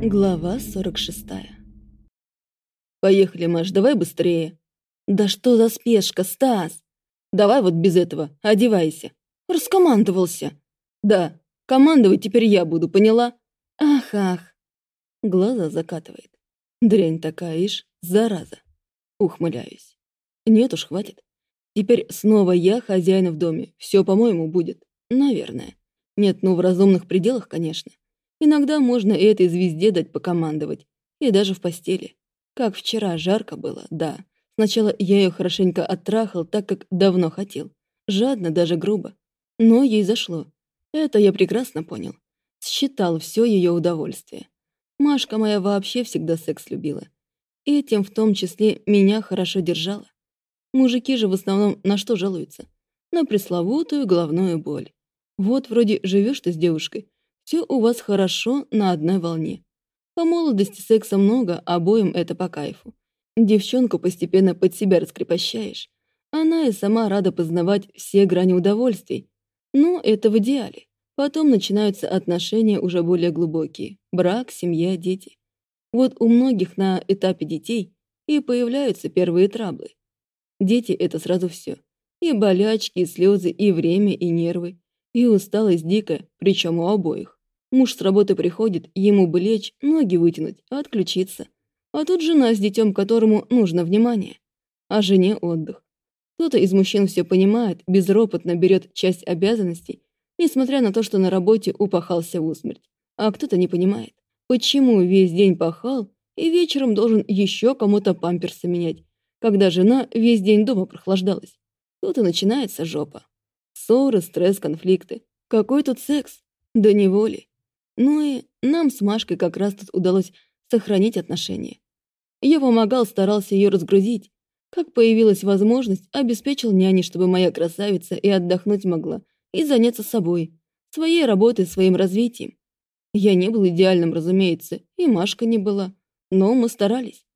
Глава 46 «Поехали, Маш, давай быстрее!» «Да что за спешка, Стас? Давай вот без этого, одевайся!» «Раскомандовался!» «Да, командовать теперь я буду, поняла?» «Ах, ах!» Глаза закатывает. Дрянь такая, ишь, зараза. Ухмыляюсь. Нет уж, хватит. Теперь снова я хозяин в доме. Все, по-моему, будет. Наверное. Нет, ну в разумных пределах, конечно. Иногда можно и этой звезде дать покомандовать. И даже в постели. Как вчера, жарко было, да. Сначала я ее хорошенько оттрахал, так как давно хотел. Жадно, даже грубо. Но ей зашло. Это я прекрасно понял. Считал все ее удовольствие. Машка моя вообще всегда секс любила. И этим в том числе меня хорошо держала. Мужики же в основном на что жалуются? На пресловутую головную боль. Вот вроде живешь ты с девушкой, все у вас хорошо на одной волне. По молодости секса много, обоим это по кайфу. Девчонку постепенно под себя раскрепощаешь. Она и сама рада познавать все грани удовольствий. Но это в идеале. Потом начинаются отношения уже более глубокие. Брак, семья, дети. Вот у многих на этапе детей и появляются первые траблы. Дети — это сразу все. И болячки, и слезы, и время, и нервы. И усталость дикая, причем у обоих. Муж с работы приходит, ему бы лечь, ноги вытянуть, отключиться. А тут жена с детем, которому нужно внимание. А жене отдых. Кто-то из мужчин все понимает, безропотно берет часть обязанностей, несмотря на то, что на работе упахался в усмерть. А кто-то не понимает, почему весь день пахал и вечером должен еще кому-то памперсы менять, когда жена весь день дома прохлаждалась. Тут и начинается жопа. Ссоры, стресс, конфликты. Какой тут секс? Да неволи. Ну и нам с Машкой как раз тут удалось сохранить отношения. Я помогал, старался ее разгрузить. Как появилась возможность, обеспечил няни, чтобы моя красавица и отдохнуть могла, и заняться собой, своей работой, своим развитием. Я не был идеальным, разумеется, и Машка не была, но мы старались.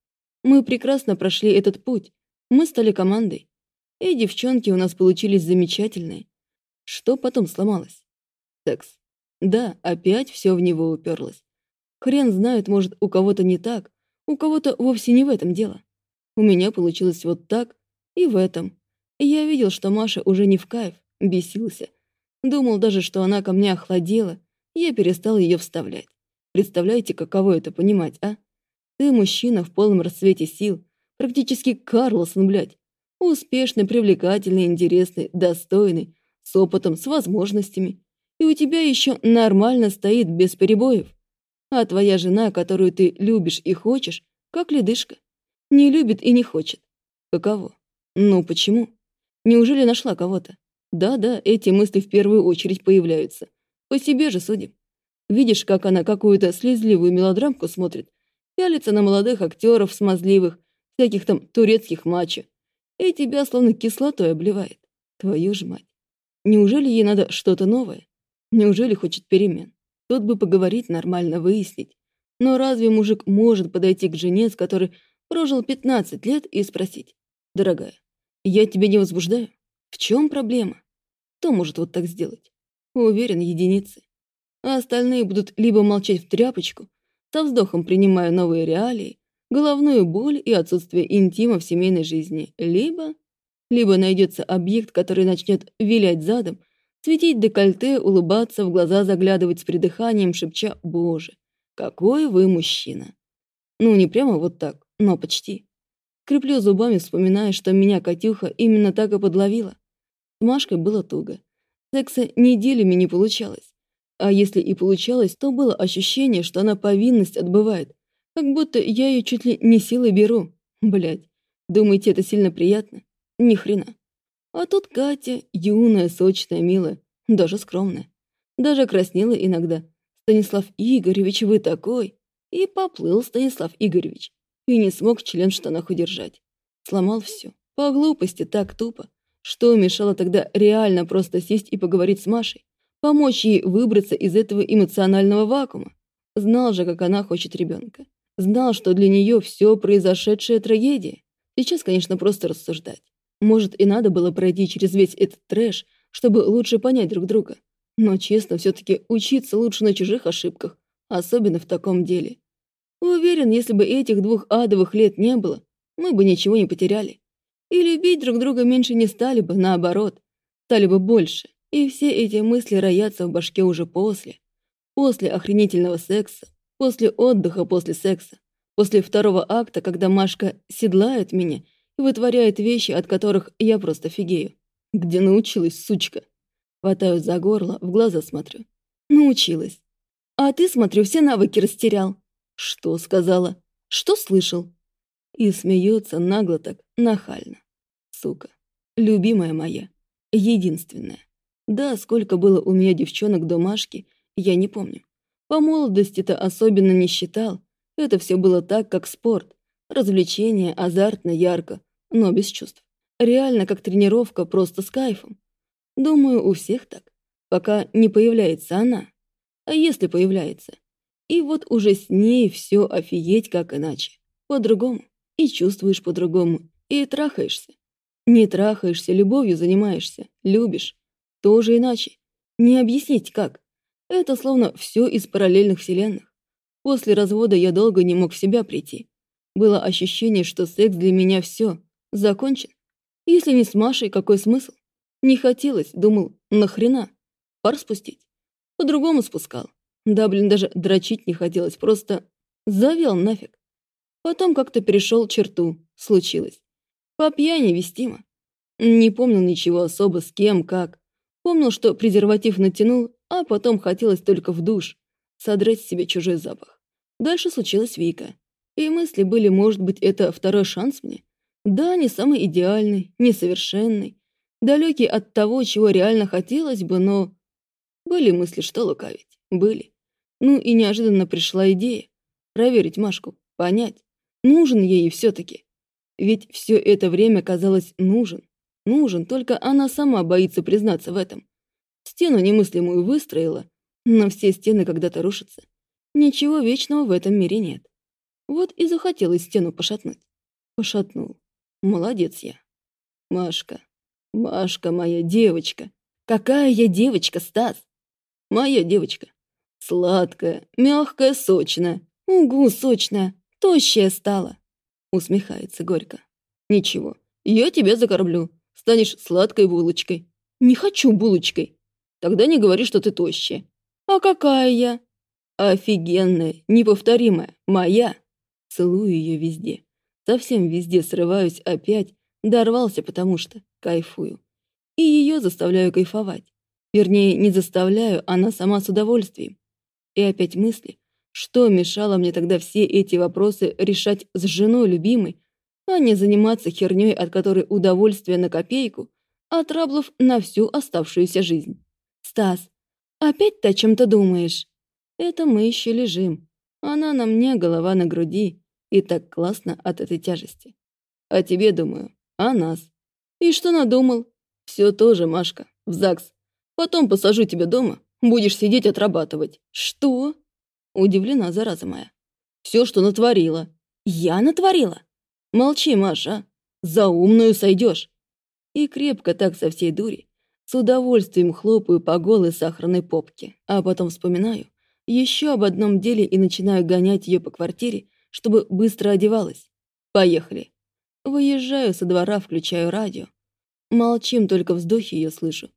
Мы прекрасно прошли этот путь, мы стали командой. И девчонки у нас получились замечательные. Что потом сломалось? Секс. Да, опять все в него уперлось. Хрен знает, может, у кого-то не так, у кого-то вовсе не в этом дело. У меня получилось вот так и в этом. Я видел, что Маша уже не в кайф, бесился. Думал даже, что она ко мне охладела, я перестал ее вставлять. Представляете, каково это понимать, а? Ты мужчина в полном расцвете сил, практически Карлсон, блядь. Успешный, привлекательный, интересный, достойный, с опытом, с возможностями и у тебя еще нормально стоит без перебоев. А твоя жена, которую ты любишь и хочешь, как ледышка, не любит и не хочет. Каково? Ну почему? Неужели нашла кого-то? Да-да, эти мысли в первую очередь появляются. По себе же судим. Видишь, как она какую-то слезливую мелодрамку смотрит, пялится на молодых актеров смазливых, всяких там турецких мачо, и тебя словно кислотой обливает. Твою ж мать. Неужели ей надо что-то новое? Неужели хочет перемен? Тут бы поговорить, нормально выяснить. Но разве мужик может подойти к жене, с которой прожил 15 лет, и спросить, «Дорогая, я тебя не возбуждаю? В чем проблема?» Кто может вот так сделать? Уверен, единицы. А остальные будут либо молчать в тряпочку, со вздохом принимая новые реалии, головную боль и отсутствие интима в семейной жизни, либо... Либо найдется объект, который начнет вилять задом светить декольте, улыбаться, в глаза заглядывать с придыханием, шепча «Боже, какой вы мужчина!» Ну, не прямо вот так, но почти. Креплю зубами, вспоминая, что меня Катюха именно так и подловила. С Машкой было туго. Секса неделями не получалось. А если и получалось, то было ощущение, что она повинность отбывает. Как будто я ее чуть ли не силой беру. Блять, думаете, это сильно приятно? Ни хрена. А тут Катя, юная, сочная, милая, даже скромная. Даже краснела иногда. «Станислав Игоревич, вы такой!» И поплыл Станислав Игоревич. И не смог член в штанах удержать. Сломал все. По глупости, так тупо. Что мешало тогда реально просто сесть и поговорить с Машей? Помочь ей выбраться из этого эмоционального вакуума? Знал же, как она хочет ребенка. Знал, что для нее все произошедшее трагедия. Сейчас, конечно, просто рассуждать. Может, и надо было пройти через весь этот трэш, чтобы лучше понять друг друга. Но, честно, все-таки учиться лучше на чужих ошибках, особенно в таком деле. Уверен, если бы этих двух адовых лет не было, мы бы ничего не потеряли. И любить друг друга меньше не стали бы, наоборот, стали бы больше. И все эти мысли роятся в башке уже после. После охренительного секса, после отдыха после секса, после второго акта, когда Машка седлает меня и вытворяет вещи, от которых я просто фигею. Где научилась, сучка? Хватаю за горло, в глаза смотрю. Научилась. А ты, смотрю, все навыки растерял. Что сказала? Что слышал? И смеется нагло так, нахально. Сука. Любимая моя. Единственная. Да, сколько было у меня девчонок до Машки, я не помню. По молодости-то особенно не считал. Это все было так, как спорт. Развлечение, азартно, ярко, но без чувств. Реально, как тренировка, просто с кайфом. Думаю, у всех так. Пока не появляется она. А если появляется? И вот уже с ней все офигеть как иначе. По-другому. И чувствуешь по-другому. И трахаешься. Не трахаешься, любовью занимаешься. Любишь. Тоже иначе. Не объяснить как. Это словно все из параллельных вселенных. После развода я долго не мог в себя прийти. Было ощущение, что секс для меня все закончен. Если не с Машей, какой смысл? Не хотелось, думал, нахрена? Пар спустить? По-другому спускал. Да, блин, даже дрочить не хотелось, просто завел нафиг. Потом как-то перешел черту, случилось. По пьяни вестимо. Не помнил ничего особо, с кем, как. Помнил, что презерватив натянул, а потом хотелось только в душ, содрать с себя чужой запах. Дальше случилась Вика. И мысли были, может быть, это второй шанс мне? Да, не самый идеальный, несовершенный, далекий от того, чего реально хотелось бы, но... Были мысли, что лукавить. Были. Ну и неожиданно пришла идея. Проверить Машку, понять, нужен ей все-таки. Ведь все это время казалось нужен. Нужен, только она сама боится признаться в этом. Стену немыслимую выстроила, но все стены когда-то рушатся. Ничего вечного в этом мире нет. Вот и захотелось стену пошатнуть. Пошатнул. Молодец я. Машка. Машка моя девочка. Какая я девочка, Стас? Моя девочка. Сладкая, мягкая, сочная. Угу, сочная. Тощая стала. Усмехается горько. Ничего, я тебя закормлю. Станешь сладкой булочкой. Не хочу булочкой. Тогда не говори, что ты тощая. А какая я? Офигенная, неповторимая, моя. Целую ее везде. Совсем везде срываюсь опять, дорвался, потому что кайфую. И ее заставляю кайфовать. Вернее, не заставляю, она сама с удовольствием. И опять мысли, что мешало мне тогда все эти вопросы решать с женой любимой, а не заниматься херней, от которой удовольствие на копейку, а траблов на всю оставшуюся жизнь. Стас, опять ты о чем-то думаешь? Это мы еще лежим. Она на мне, голова на груди, и так классно от этой тяжести. О тебе думаю, о нас. И что надумал? Все тоже, Машка, в ЗАГС. Потом посажу тебя дома, будешь сидеть отрабатывать. Что? Удивлена, зараза моя. Все, что натворила. Я натворила? Молчи, Маша, за умную сойдешь. И крепко так со всей дури, с удовольствием хлопаю по голой сахарной попке, а потом вспоминаю еще об одном деле и начинаю гонять ее по квартире, чтобы быстро одевалась. Поехали. Выезжаю со двора, включаю радио. Молчим, только вздохи ее слышу.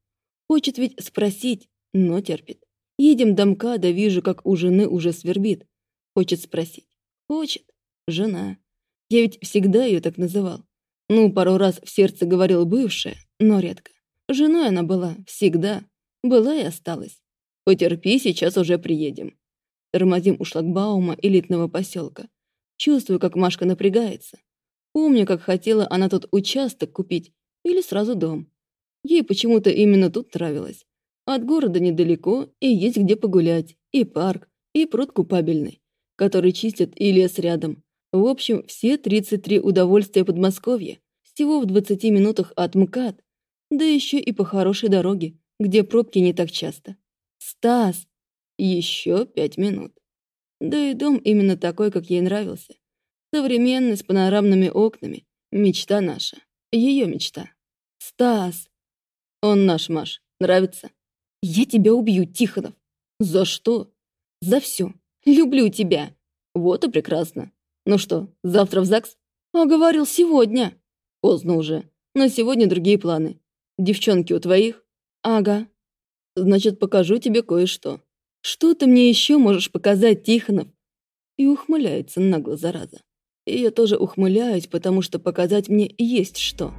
Хочет ведь спросить, но терпит. Едем до МКАДа, вижу, как у жены уже свербит. Хочет спросить. Хочет. Жена. Я ведь всегда ее так называл. Ну, пару раз в сердце говорил бывшая, но редко. Женой она была, всегда. Была и осталась. Потерпи, сейчас уже приедем. Тормозим у шлагбаума элитного поселка. Чувствую, как Машка напрягается. Помню, как хотела она тут участок купить или сразу дом. Ей почему-то именно тут нравилось. От города недалеко, и есть где погулять, и парк, и пруд купабельный, который чистят, и лес рядом. В общем, все 33 удовольствия Подмосковья, всего в 20 минутах от МКАД, да еще и по хорошей дороге, где пробки не так часто. Стас! Еще пять минут. Да и дом именно такой, как ей нравился. Современный, с панорамными окнами. Мечта наша. Ее мечта. Стас! Он наш, Маш. Нравится? Я тебя убью, Тихонов. За что? За все. Люблю тебя. Вот и прекрасно. Ну что, завтра в ЗАГС? А говорил сегодня. Поздно уже. На сегодня другие планы. Девчонки у твоих? Ага. Значит, покажу тебе кое-что. Что ты мне еще можешь показать, Тихонов? И ухмыляется нагло, зараза. И я тоже ухмыляюсь, потому что показать мне есть что.